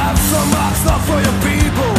have some hard stuff for your people.